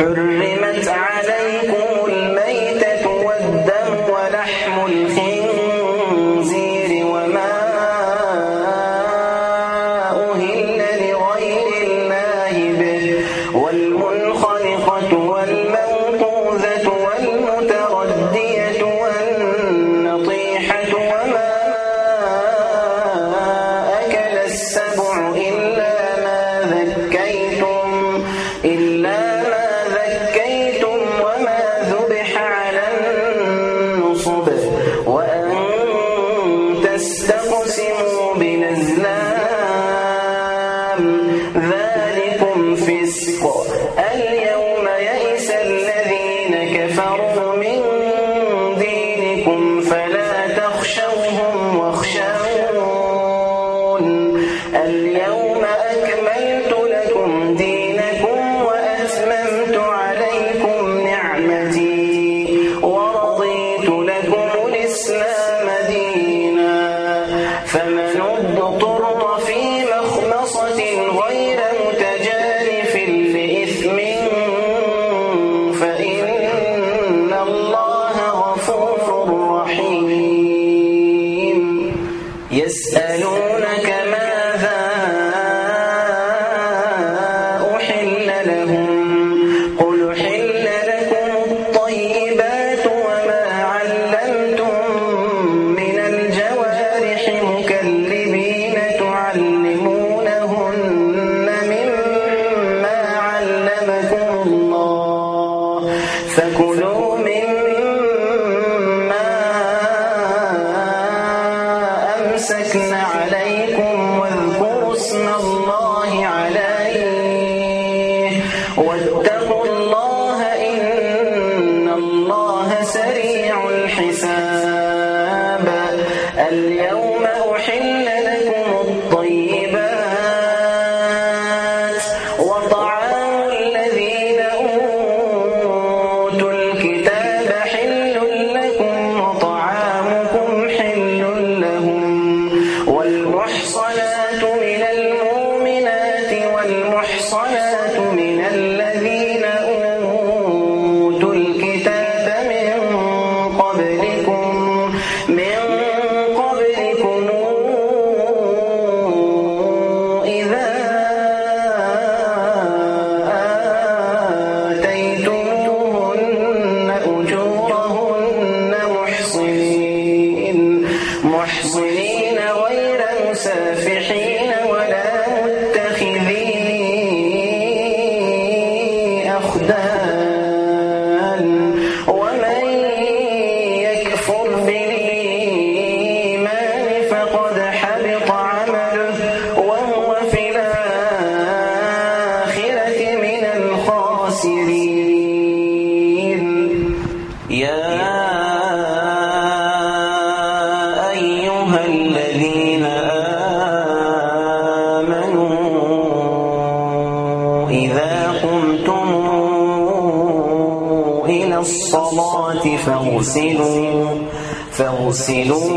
Totally سريع الحساب. اليوم فاغسلوا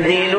اعدلوا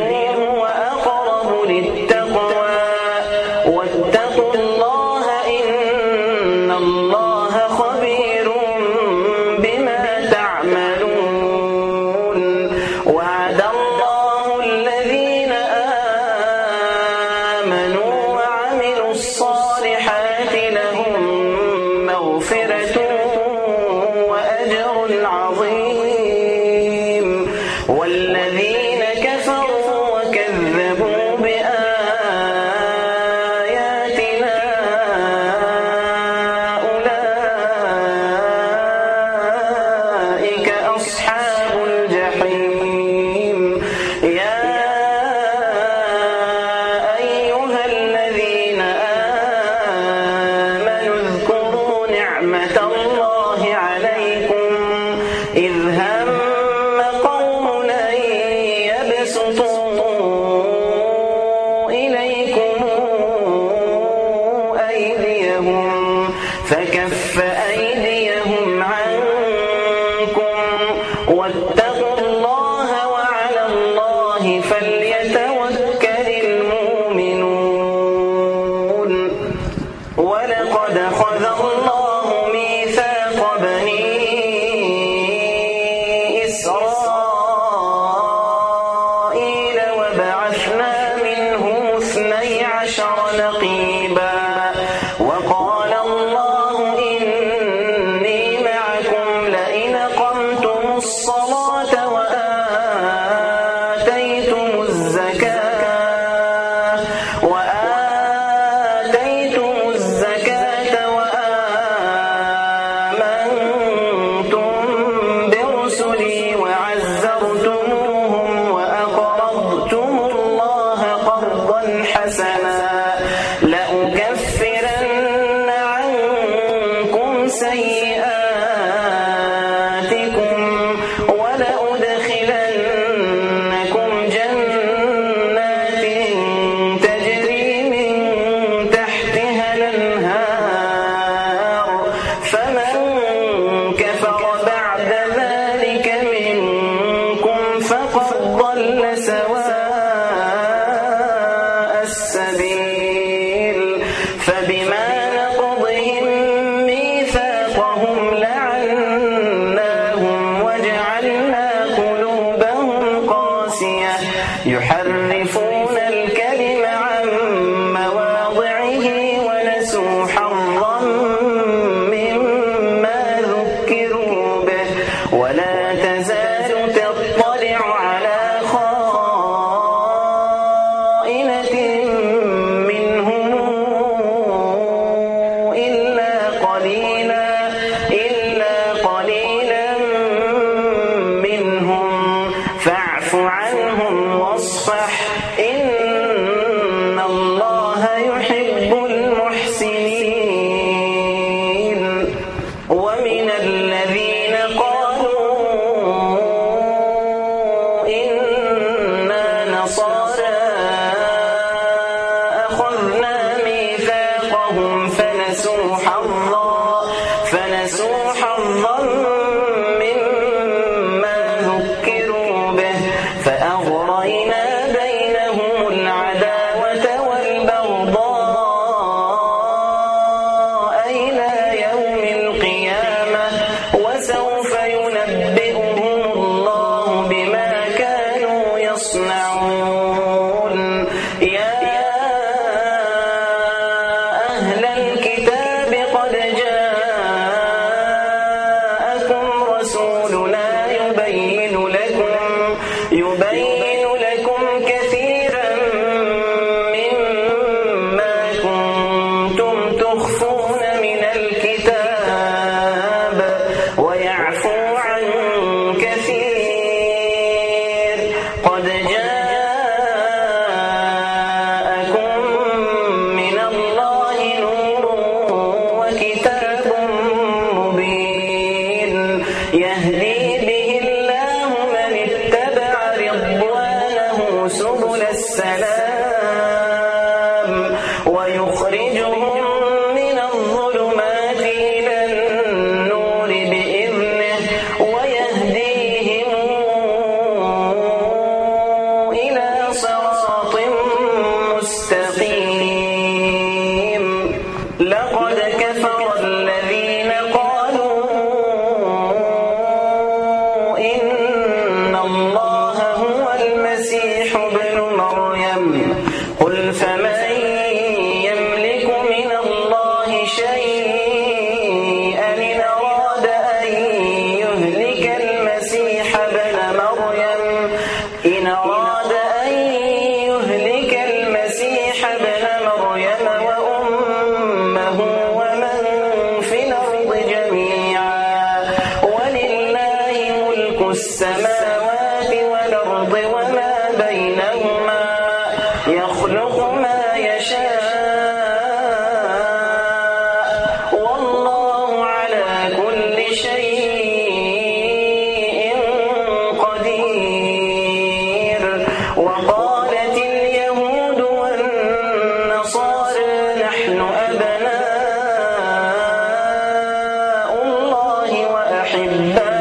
Sinner.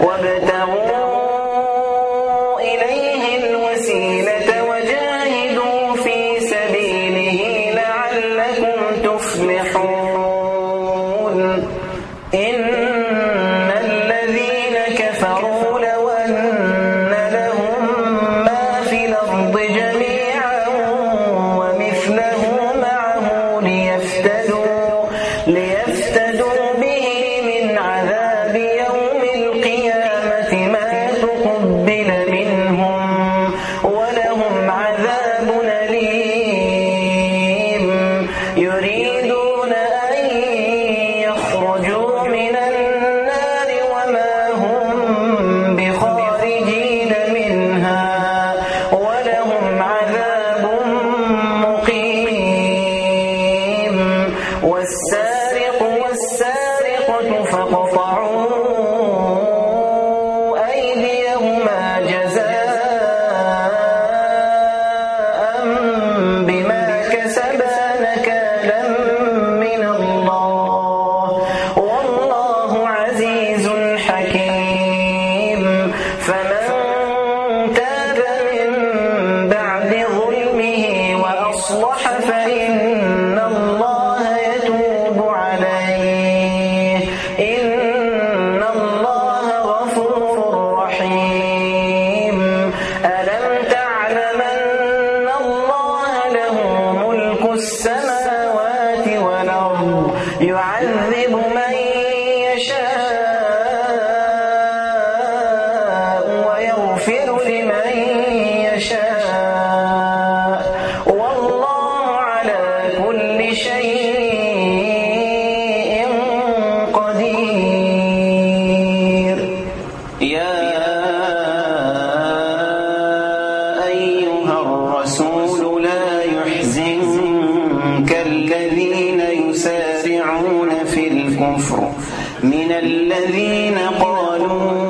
One minute يسارعون في الكفر من الذين قالوا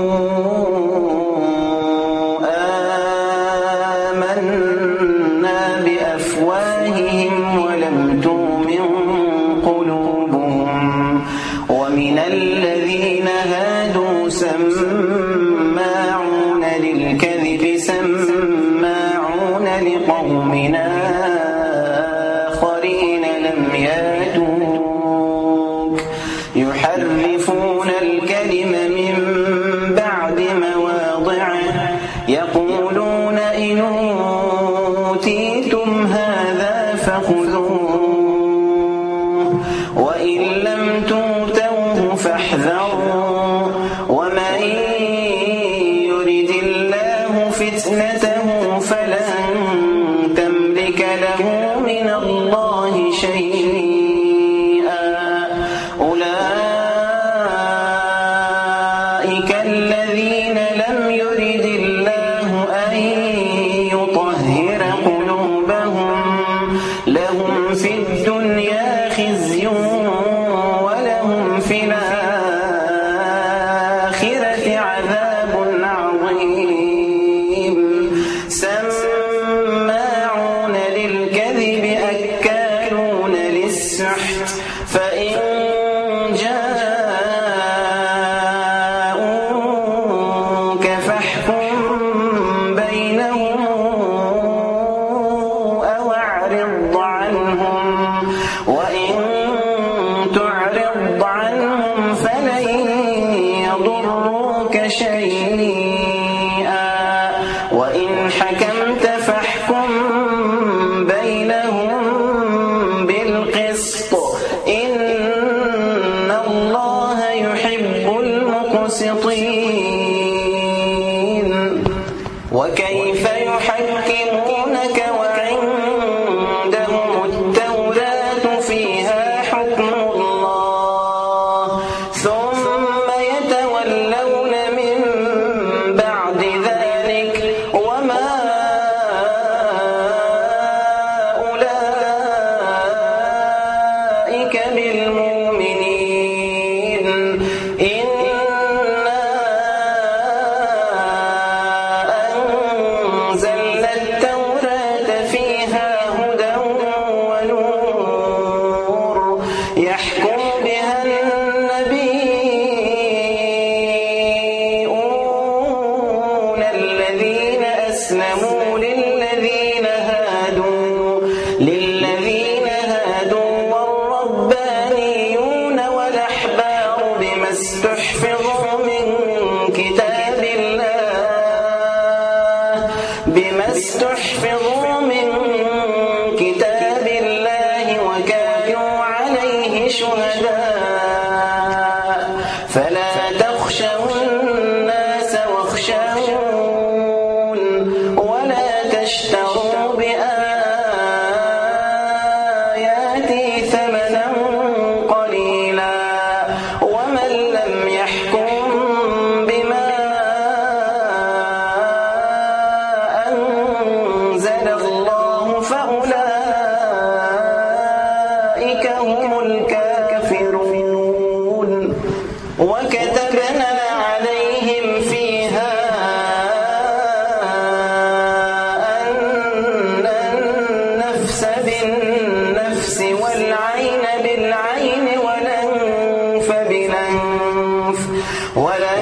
بالأنف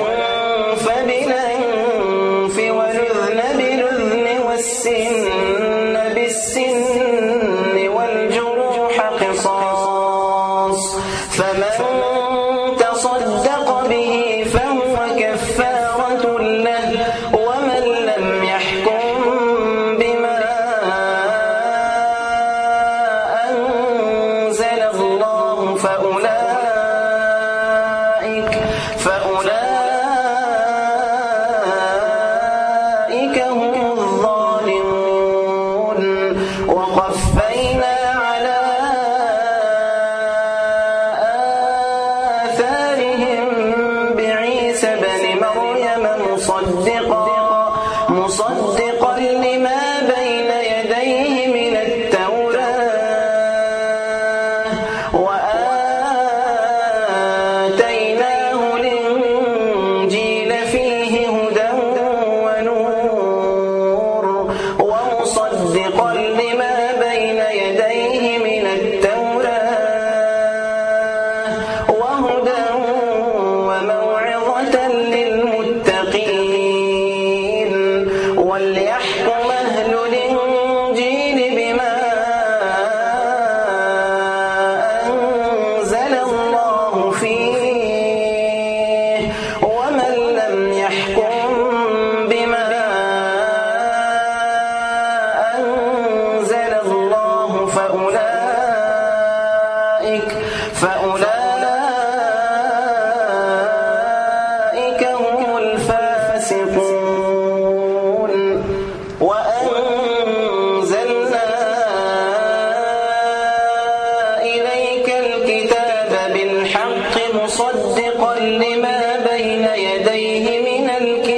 el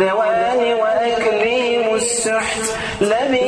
والعدوان وأكلهم السحت. لبيس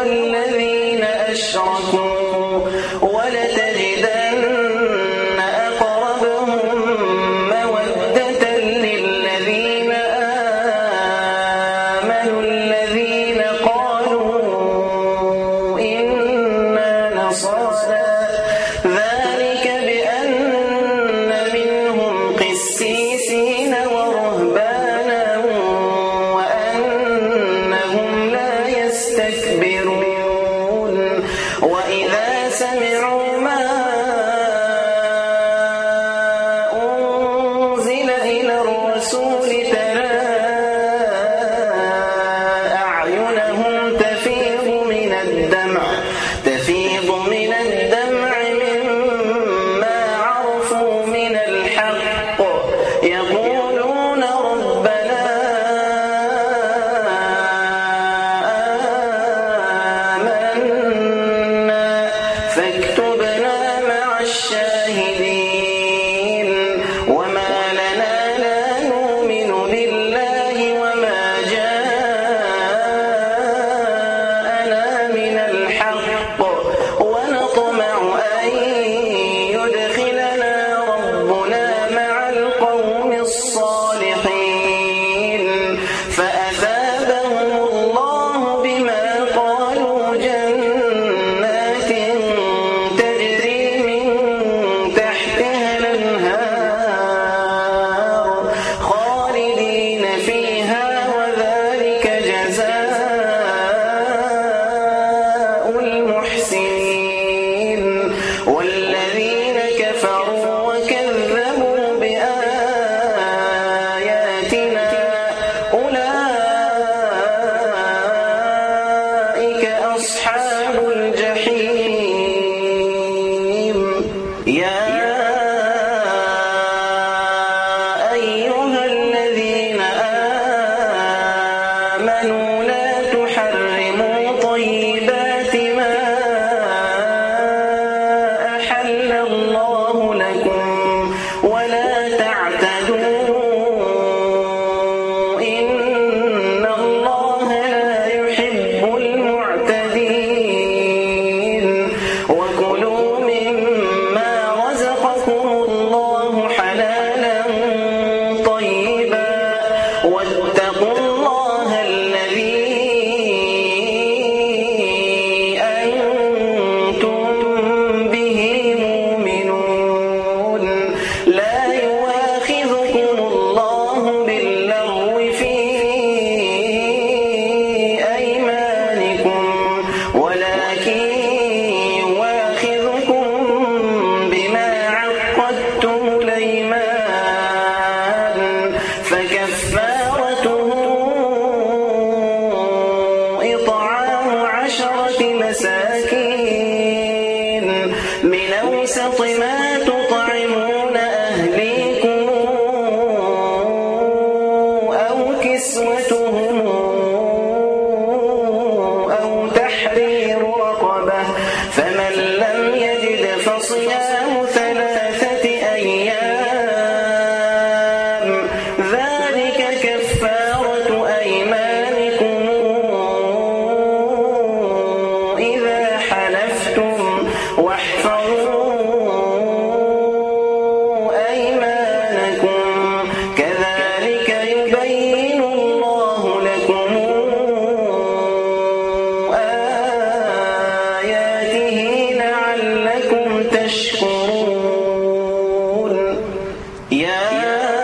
والذين أشركوا ولتجدن Yeah.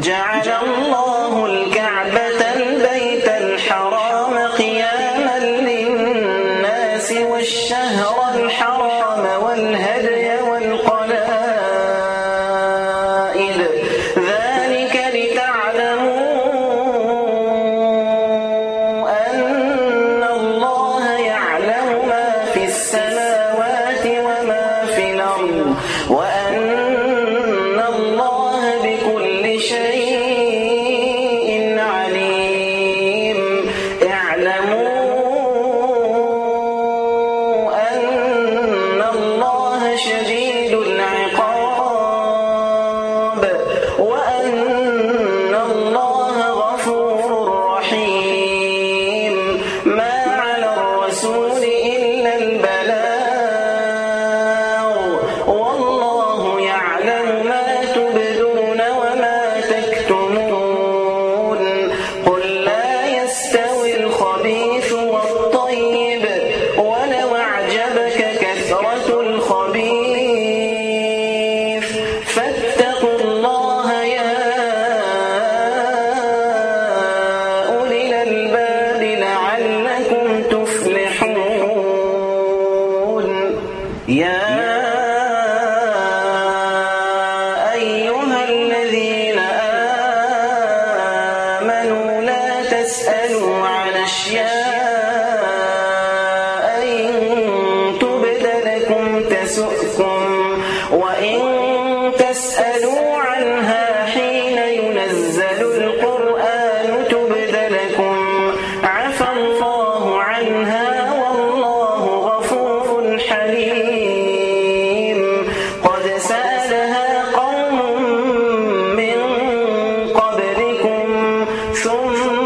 جعل الله So.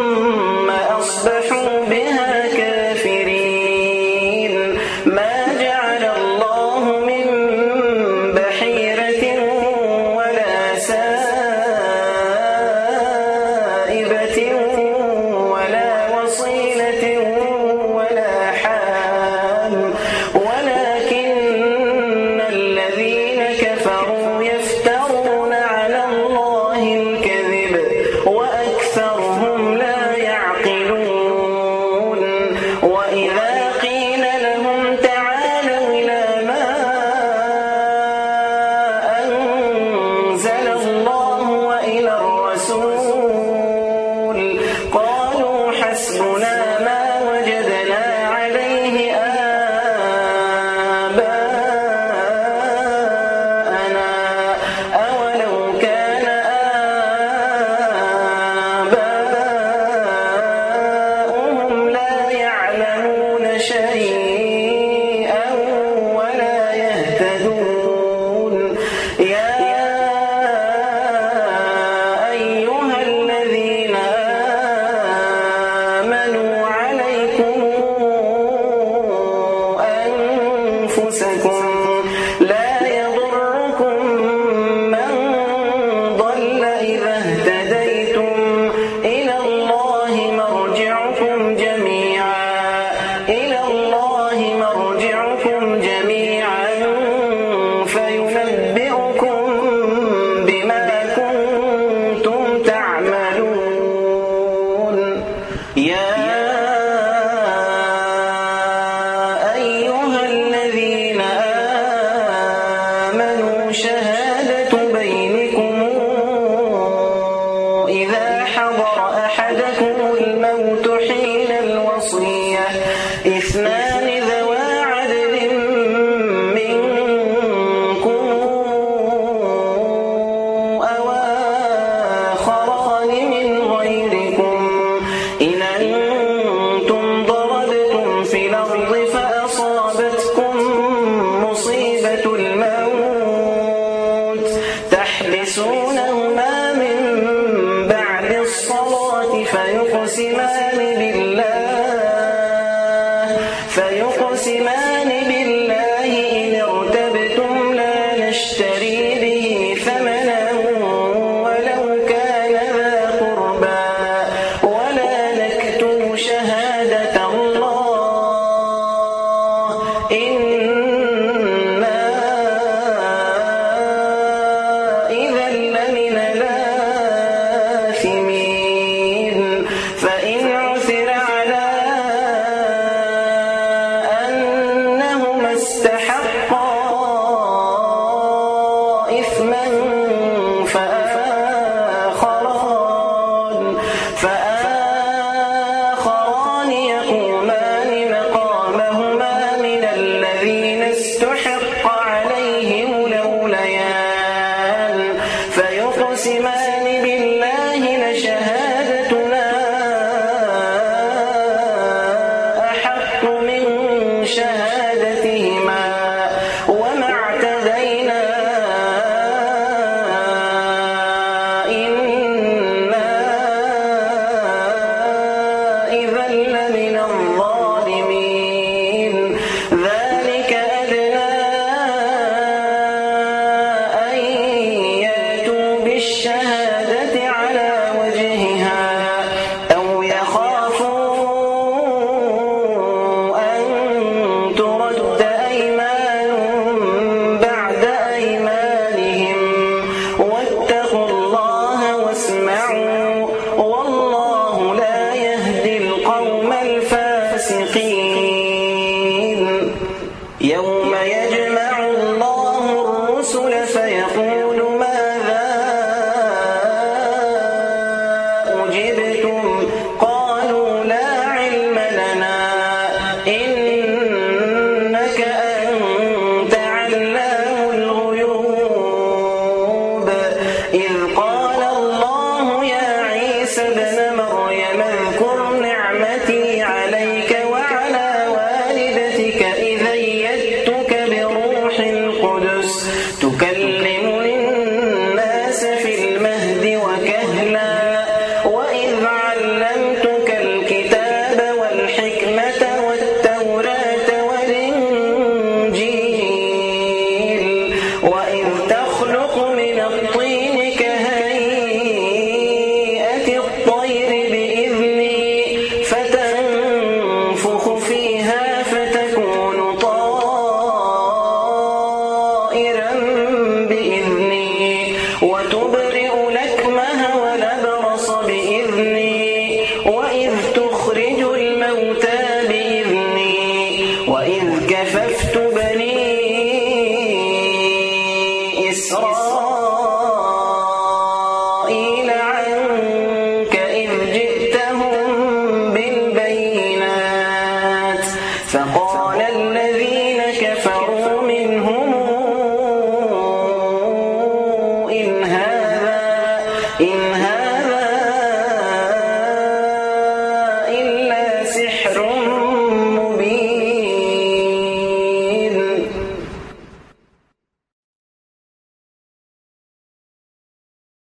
man.